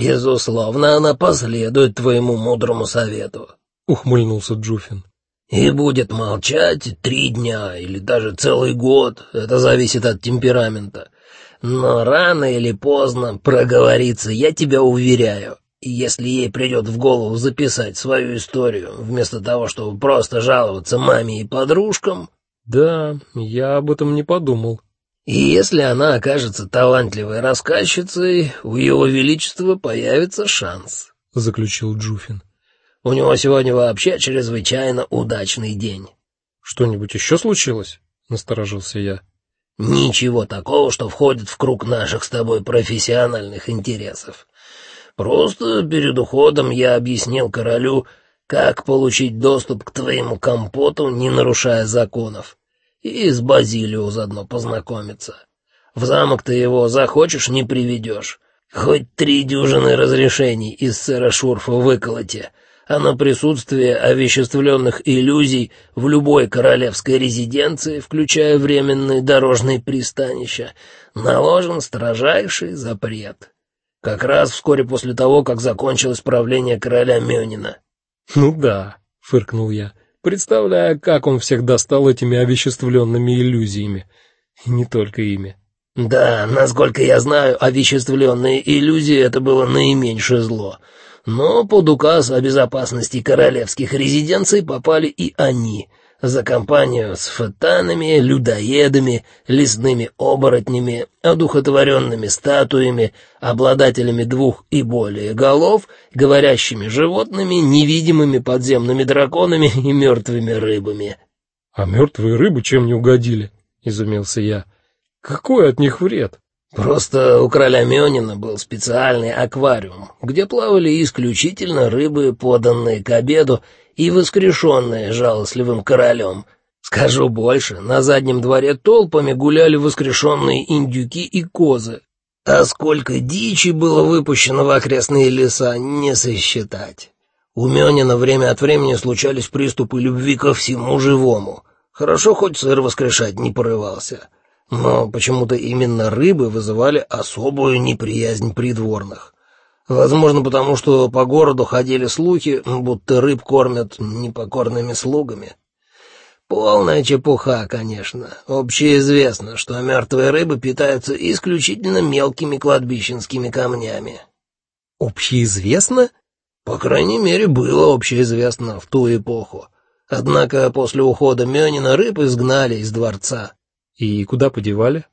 Безусловно, она последует твоему мудрому совету, ухмыльнулся Джуфин. И будет молчать три дня или даже целый год, это зависит от темперамента. Но рано или поздно проговорится, я тебя уверяю. Если ей придет в голову записать свою историю, вместо того, чтобы просто жаловаться маме и подружкам... Да, я об этом не подумал. И если она окажется талантливой рассказчицей, у его величества появится шанс, заключил Джуфин. У него сегодня вообще чрезвычайно удачный день. Что-нибудь еще случилось? насторожился я. Ничего такого, что входит в круг наших с тобой профессиональных интересов. Просто перед уходом я объяснил королю, как получить доступ к твоему компоту, не нарушая законов, и с Базилио заодно познакомиться. В замок ты его захочешь, не приведешь. Хоть три дюжины разрешений из сэра Шурфа выколоте, а на присутствие овеществленных иллюзий в любой королевской резиденции, включая временные дорожные пристанища, наложен строжайший запрет. Как раз вскоре после того, как закончилось правление короля Мёнина. Ну да, фыркнул я, представляя, как он всех достал этими овеществленными иллюзиями, и не только ими. Да, насколько я знаю, овеществленные иллюзии это было наименьшее зло. Но под указ о безопасности королевских резиденций попали и они за компанию с фатанами, людоедами, лесными оборотнями, одухотворенными статуями, обладателями двух и более голов, говорящими животными, невидимыми подземными драконами и мертвыми рыбами. А мертвые рыбы чем не угодили? изумился я. Какой от них вред? Просто у короля Мёнина был специальный аквариум, где плавали исключительно рыбы, поданные к обеду и воскрешенные жалостливым королем. Скажу больше, на заднем дворе толпами гуляли воскрешенные индюки и козы. А сколько дичи было выпущено в окрестные леса, не сосчитать. У Мёнина время от времени случались приступы любви ко всему живому. Хорошо хоть сыр воскрешать не порывался но почему-то именно рыбы вызывали особую неприязнь придворных. Возможно, потому что по городу ходили слухи, будто рыб кормят непокорными слугами. Полная чепуха, конечно. Общеизвестно, что мертвые рыбы питаются исключительно мелкими кладбищенскими камнями. Общеизвестно? По крайней мере, было общеизвестно в ту эпоху. Однако после ухода Мёнина рыб изгнали из дворца. И куда подевали?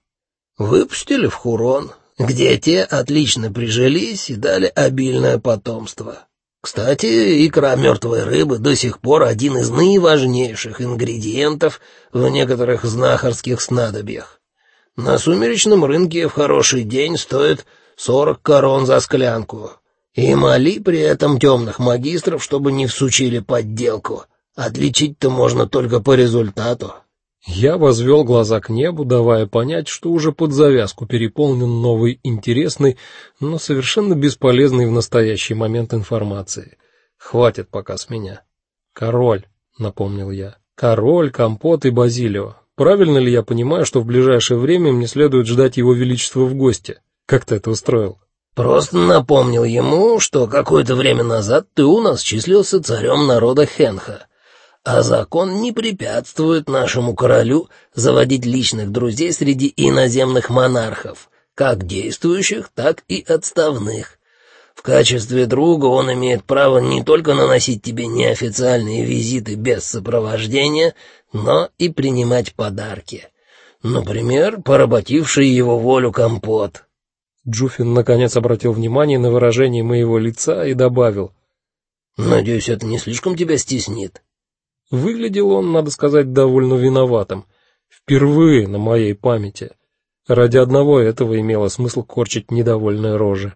Выпустили в Хурон, где те отлично прижились и дали обильное потомство. Кстати, икра мертвой рыбы до сих пор один из наиважнейших ингредиентов в некоторых знахарских снадобьях. На сумеречном рынке в хороший день стоит сорок корон за склянку. И моли при этом темных магистров, чтобы не всучили подделку. Отличить-то можно только по результату. Я возвел глаза к небу, давая понять, что уже под завязку переполнен новой интересной, но совершенно бесполезной в настоящий момент информации. Хватит пока с меня. Король, напомнил я. Король, компот и базилио. Правильно ли я понимаю, что в ближайшее время мне следует ждать его величества в гости? Как ты это устроил? Просто напомнил ему, что какое-то время назад ты у нас числился царем народа Хенха а закон не препятствует нашему королю заводить личных друзей среди иноземных монархов, как действующих, так и отставных. В качестве друга он имеет право не только наносить тебе неофициальные визиты без сопровождения, но и принимать подарки. Например, поработивший его волю компот. Джуфин наконец обратил внимание на выражение моего лица и добавил: "Надеюсь, это не слишком тебя стеснит". Выглядел он, надо сказать, довольно виноватым. Впервые на моей памяти. Ради одного этого имело смысл корчить недовольные рожи.